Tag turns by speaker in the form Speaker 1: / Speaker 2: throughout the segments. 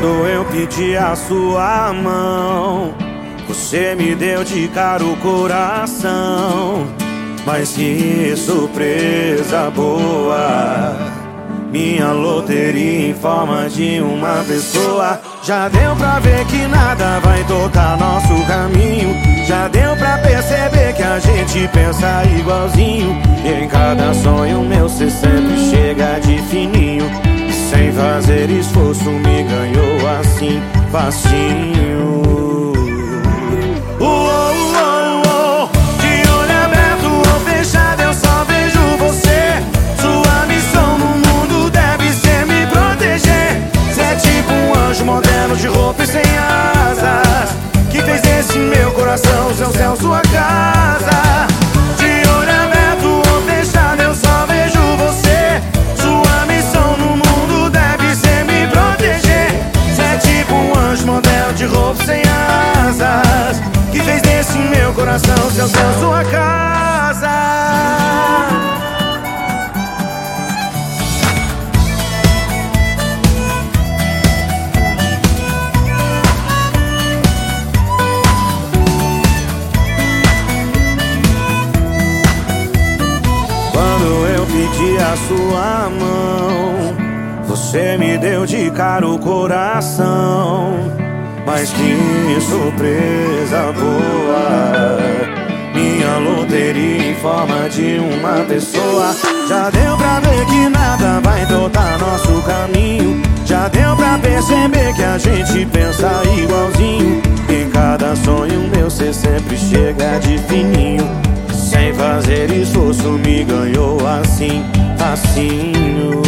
Speaker 1: Quando eu pedi a sua mão, você me deu de cara o coração. Mas que surpresa boa! Minha loteria em forma de uma pessoa. Já deu pra ver que nada vai tocar nosso caminho. Já deu pra perceber que a gente pensa igualzinho. E em cada sonho assim, coração, seu céu, sua casa. Quando eu pedi a sua mão, você me deu de cara o coração. Mas que surpresa boa Minha loteria em forma de uma pessoa. Já deu pra ver que nada vai tocar nosso caminho. Já deu pra perceber que a gente pensa igualzinho. Em cada sonho meu cê sempre chega de fininho. Sem fazer esforço me ganhou assim, facinho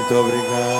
Speaker 1: muito obrigado.